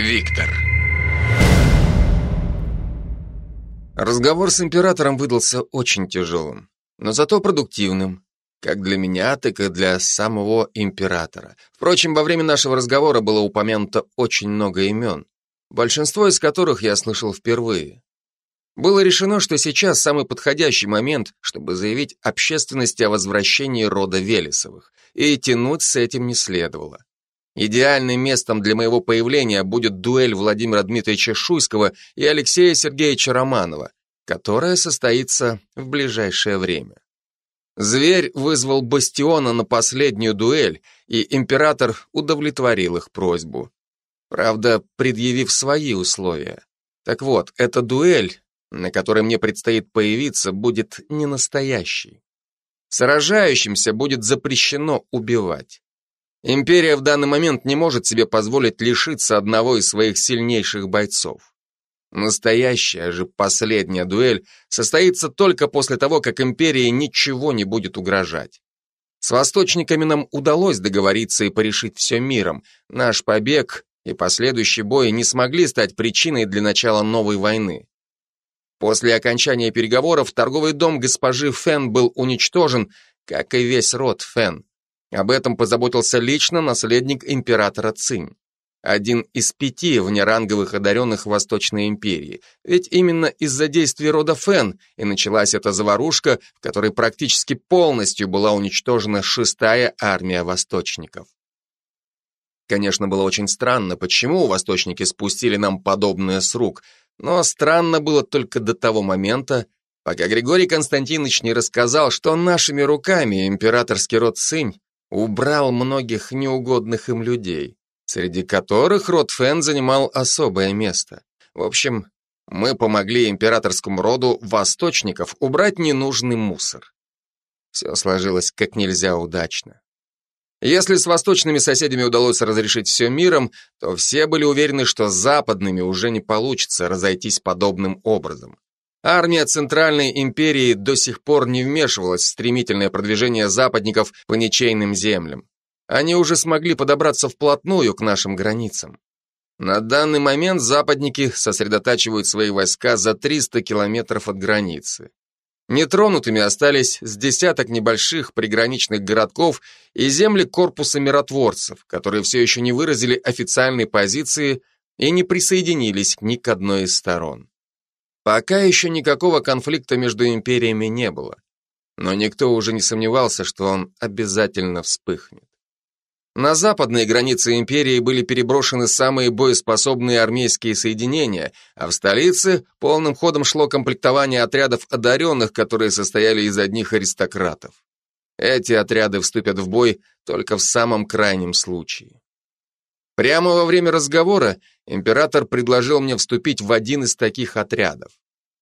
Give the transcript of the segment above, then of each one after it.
Виктор. Разговор с императором выдался очень тяжелым, но зато продуктивным, как для меня, так и для самого императора. Впрочем, во время нашего разговора было упомянуто очень много имен, большинство из которых я слышал впервые. Было решено, что сейчас самый подходящий момент, чтобы заявить общественности о возвращении рода Велесовых, и тянуть с этим не следовало. Идеальным местом для моего появления будет дуэль Владимира Дмитриевича Шуйского и Алексея Сергеевича Романова, которая состоится в ближайшее время. Зверь вызвал Бастиона на последнюю дуэль, и император удовлетворил их просьбу. Правда, предъявив свои условия. Так вот, эта дуэль, на которой мне предстоит появиться, будет не настоящей. Сражающимся будет запрещено убивать. Империя в данный момент не может себе позволить лишиться одного из своих сильнейших бойцов. Настоящая же последняя дуэль состоится только после того, как империи ничего не будет угрожать. С восточниками нам удалось договориться и порешить все миром. Наш побег и последующий бой не смогли стать причиной для начала новой войны. После окончания переговоров торговый дом госпожи Фен был уничтожен, как и весь род Фен. Об этом позаботился лично наследник императора Цинь. Один из пяти внеранговых одаренных Восточной империи. Ведь именно из-за действий рода Фен и началась эта заварушка, в которой практически полностью была уничтожена шестая армия восточников. Конечно, было очень странно, почему восточники спустили нам подобное с рук, но странно было только до того момента, пока Григорий Константинович не рассказал, что нашими руками императорский род Цинь убрал многих неугодных им людей, среди которых род Фэн занимал особое место. В общем, мы помогли императорскому роду восточников убрать ненужный мусор. Все сложилось как нельзя удачно. Если с восточными соседями удалось разрешить все миром, то все были уверены, что с западными уже не получится разойтись подобным образом. Армия Центральной империи до сих пор не вмешивалась в стремительное продвижение западников по ничейным землям. Они уже смогли подобраться вплотную к нашим границам. На данный момент западники сосредотачивают свои войска за 300 километров от границы. Нетронутыми остались с десяток небольших приграничных городков и земли корпуса миротворцев, которые все еще не выразили официальной позиции и не присоединились ни к одной из сторон. Пока еще никакого конфликта между империями не было, но никто уже не сомневался, что он обязательно вспыхнет. На западные границы империи были переброшены самые боеспособные армейские соединения, а в столице полным ходом шло комплектование отрядов одаренных, которые состояли из одних аристократов. Эти отряды вступят в бой только в самом крайнем случае. Прямо во время разговора император предложил мне вступить в один из таких отрядов.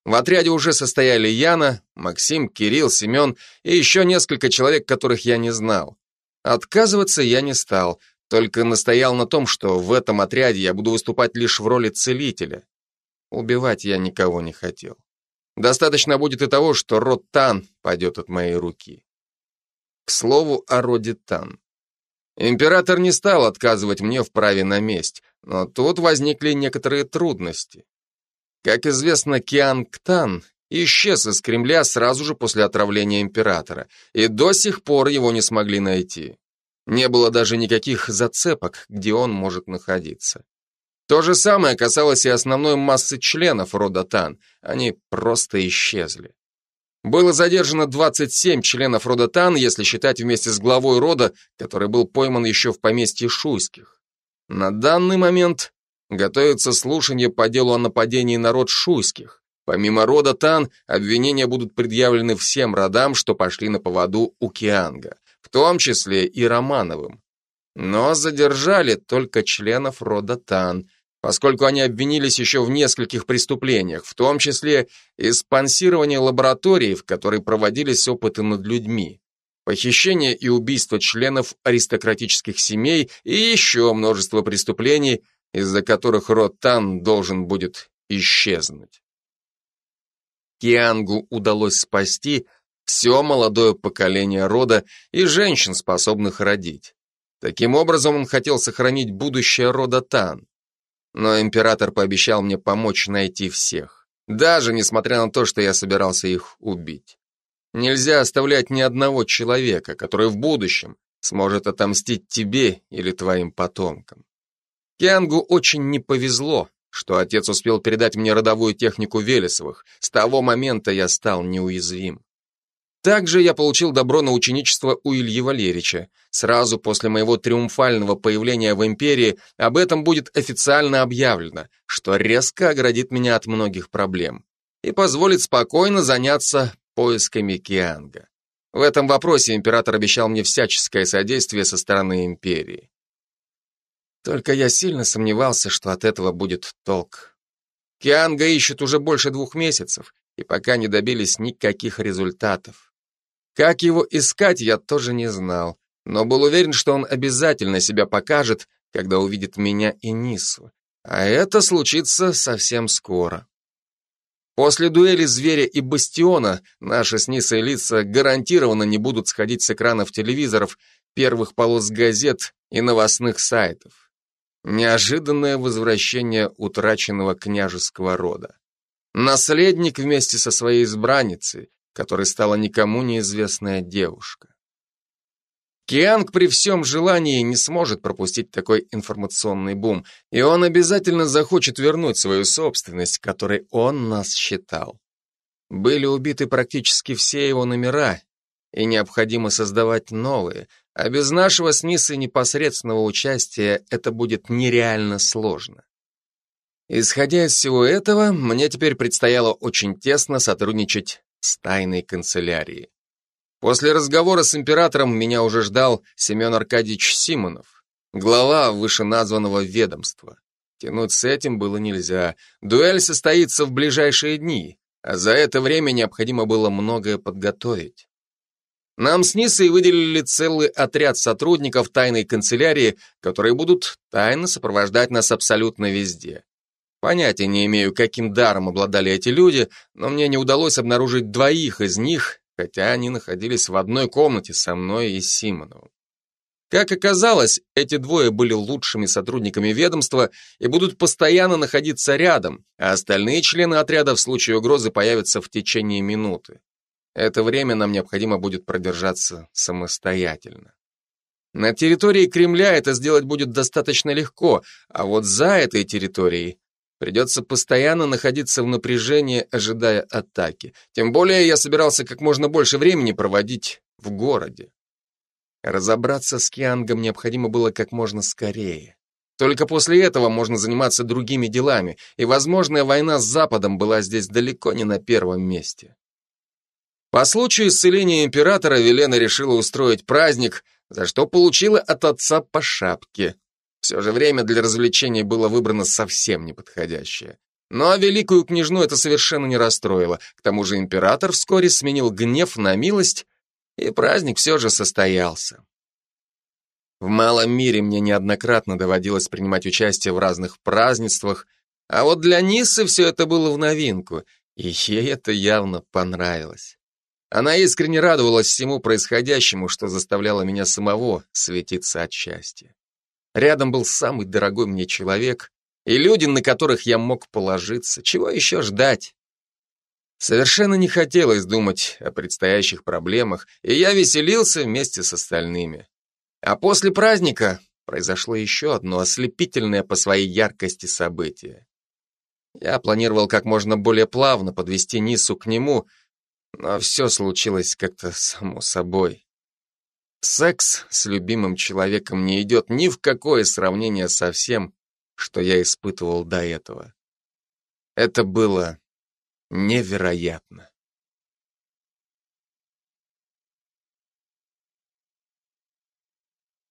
В отряде уже состояли Яна, Максим, Кирилл, Семен и еще несколько человек, которых я не знал. Отказываться я не стал, только настоял на том, что в этом отряде я буду выступать лишь в роли целителя. Убивать я никого не хотел. Достаточно будет и того, что род Тан пойдет от моей руки. К слову о роде Тан. Император не стал отказывать мне в праве на месть, но тут возникли некоторые трудности. Как известно, Киан Ктан исчез из Кремля сразу же после отравления императора, и до сих пор его не смогли найти. Не было даже никаких зацепок, где он может находиться. То же самое касалось и основной массы членов рода Тан, они просто исчезли. Было задержано 27 членов рода Тан, если считать вместе с главой рода, который был пойман еще в поместье Шуйских. На данный момент готовится слушание по делу о нападении на род Шуйских. Помимо рода Тан, обвинения будут предъявлены всем родам, что пошли на поводу у Кианга, в том числе и Романовым. Но задержали только членов рода Тан, поскольку они обвинились еще в нескольких преступлениях, в том числе и спонсирование лаборатории, в которой проводились опыты над людьми, похищение и убийство членов аристократических семей и еще множество преступлений, из-за которых род Тан должен будет исчезнуть. Киангу удалось спасти все молодое поколение рода и женщин, способных родить. Таким образом, он хотел сохранить будущее рода Тан. Но император пообещал мне помочь найти всех, даже несмотря на то, что я собирался их убить. Нельзя оставлять ни одного человека, который в будущем сможет отомстить тебе или твоим потомкам. Киангу очень не повезло, что отец успел передать мне родовую технику Велесовых. С того момента я стал неуязвим. Также я получил добро на ученичество у Ильи Валерьевича. Сразу после моего триумфального появления в империи об этом будет официально объявлено, что резко оградит меня от многих проблем и позволит спокойно заняться поисками Кианга. В этом вопросе император обещал мне всяческое содействие со стороны империи. Только я сильно сомневался, что от этого будет толк. Кианга ищут уже больше двух месяцев, и пока не добились никаких результатов. Как его искать, я тоже не знал, но был уверен, что он обязательно себя покажет, когда увидит меня и Нису. А это случится совсем скоро. После дуэли Зверя и Бастиона наши с Нисой лица гарантированно не будут сходить с экранов телевизоров, первых полос газет и новостных сайтов. Неожиданное возвращение утраченного княжеского рода. Наследник вместе со своей избранницей, которой стала никому неизвестная девушка. Кианг при всем желании не сможет пропустить такой информационный бум, и он обязательно захочет вернуть свою собственность, которой он нас считал. Были убиты практически все его номера, и необходимо создавать новые, а без нашего с Нисой непосредственного участия это будет нереально сложно. Исходя из всего этого, мне теперь предстояло очень тесно сотрудничать с тайной канцелярией. После разговора с императором меня уже ждал Семен Аркадьевич Симонов, глава вышеназванного ведомства. Тянуть с этим было нельзя. Дуэль состоится в ближайшие дни, а за это время необходимо было многое подготовить. Нам с Нисой выделили целый отряд сотрудников тайной канцелярии, которые будут тайно сопровождать нас абсолютно везде. Понятия не имею, каким даром обладали эти люди, но мне не удалось обнаружить двоих из них, хотя они находились в одной комнате со мной и Симоновым. Как оказалось, эти двое были лучшими сотрудниками ведомства и будут постоянно находиться рядом, а остальные члены отряда в случае угрозы появятся в течение минуты. Это время нам необходимо будет продержаться самостоятельно. На территории Кремля это сделать будет достаточно легко, а вот за этой территорией Придется постоянно находиться в напряжении, ожидая атаки. Тем более я собирался как можно больше времени проводить в городе. Разобраться с Киангом необходимо было как можно скорее. Только после этого можно заниматься другими делами, и возможная война с Западом была здесь далеко не на первом месте. По случаю исцеления императора Велена решила устроить праздник, за что получила от отца по шапке. Все же время для развлечений было выбрано совсем неподходящее. Но великую княжну это совершенно не расстроило. К тому же император вскоре сменил гнев на милость, и праздник все же состоялся. В малом мире мне неоднократно доводилось принимать участие в разных празднествах, а вот для Нисы все это было в новинку, и ей это явно понравилось. Она искренне радовалась всему происходящему, что заставляло меня самого светиться от счастья. Рядом был самый дорогой мне человек и люди, на которых я мог положиться. Чего еще ждать? Совершенно не хотелось думать о предстоящих проблемах, и я веселился вместе с остальными. А после праздника произошло еще одно ослепительное по своей яркости событие. Я планировал как можно более плавно подвести Нису к нему, но все случилось как-то само собой. Секс с любимым человеком не идет ни в какое сравнение со всем, что я испытывал до этого. Это было невероятно.